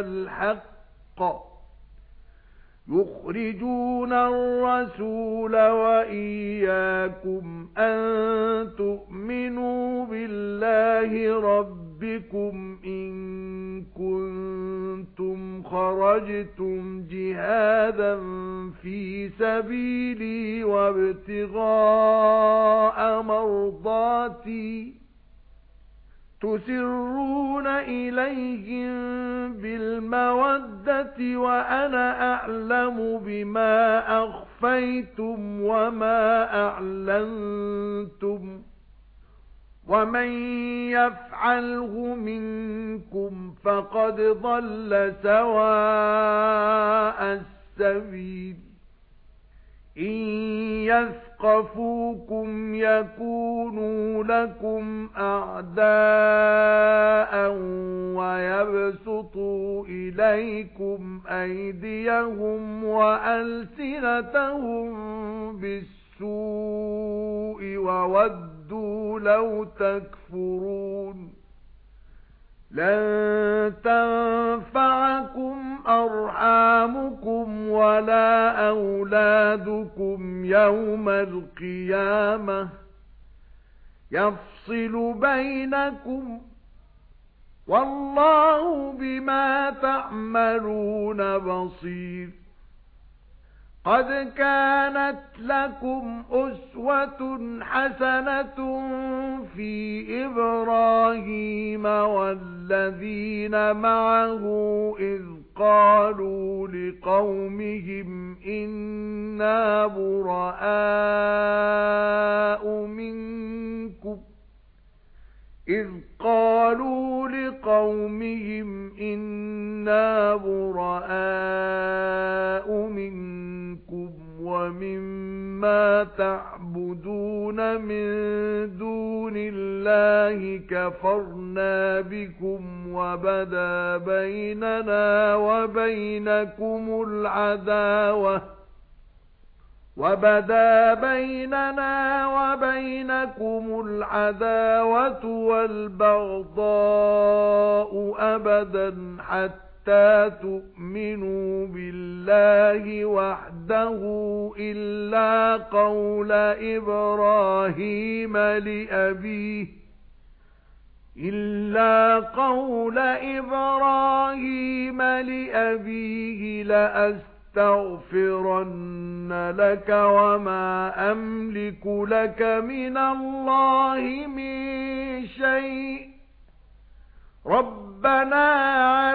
الْحَقِّ. يُخْرِجُونَ الرَّسُولَ وَإِيَّاكُمْ أَن تُؤْمِنُوا بِاللَّهِ رَبِّكُمْ إِن كُنتُمْ خَرَجْتُمْ جِهَادًا فِي سَبِيلِي وَابْتِغَاءَ مَرْضَاتِي تُسِرُّونَ إِلَيْهِم بِالْمَوَدَّةِ وَأَنَا أَعْلَمُ بِمَا أَخْفَيْتُمْ وَمَا أَعْلَنتُمْ وَمَن يَفْعَلْهُ مِنكُمْ فَقَدْ ضَلَّ سَوَاءَ السَّبِيلِ إِن يَثْقَفُوكُمْ يَكُونُوا لَكُمْ أَعْدَاءً وَيَبْسُطُوا إِلَيْكُمْ أَيْدِيَهُمْ وَأَلْسِنَتَهُم بِالسُّوءِ وَوَدُّوا لَوْ تَكْفُرُونَ لَن تَنفَعَكُمْ وَلَا أَوْلَادُكُمْ يَوْمَ الْقِيَامَةِ يَفْصِلُ بَيْنَكُمْ وَاللَّهُ بِمَا تَعْمَلُونَ بَصِيرٌ قَدْ كَانَتْ لَكُمْ أُسْوَةٌ حَسَنَةٌ فِي إِبْرَاهِيمَ وَالَّذِينَ مَعَهُ إِذْ قَالُوا لِقَوْمِهِمْ إِنَّا بُرَآءُ مِنكُمْ إِذْ قَالُوا لِقَوْمِهِمْ إِنَّا بُرَآءُ مِنكُمْ وَمِمَّا تَعْبُدُونَ مِن دُونِ اللَّهِ كَفَرْنَا بِكُمْ وَبَدَا بَيْنَنَا وَبَيْنَكُمُ الْعَدَاوَةُ وَبَدَا بَيْنَنَا وَبَيْنَكُمُ الْعَدَاوَةُ وَالْبَغْضَاءُ أَبَدًا حَتَّى تُؤْمِنُوا بِاللَّهِ وَحْدَهُ إِلَّا قَوْلَ إِبْرَاهِيمَ لِأَبِيهِ إِلَّا قَوْلَ إِبْرَاهِيمَ لِأَبِيهِ لَأَسْتَغْفِرَنَّ لَكَ وَمَا أَمْلِكُ لَكَ مِنَ اللَّهِ مِنْ شَيْءٍ رَبَّنَا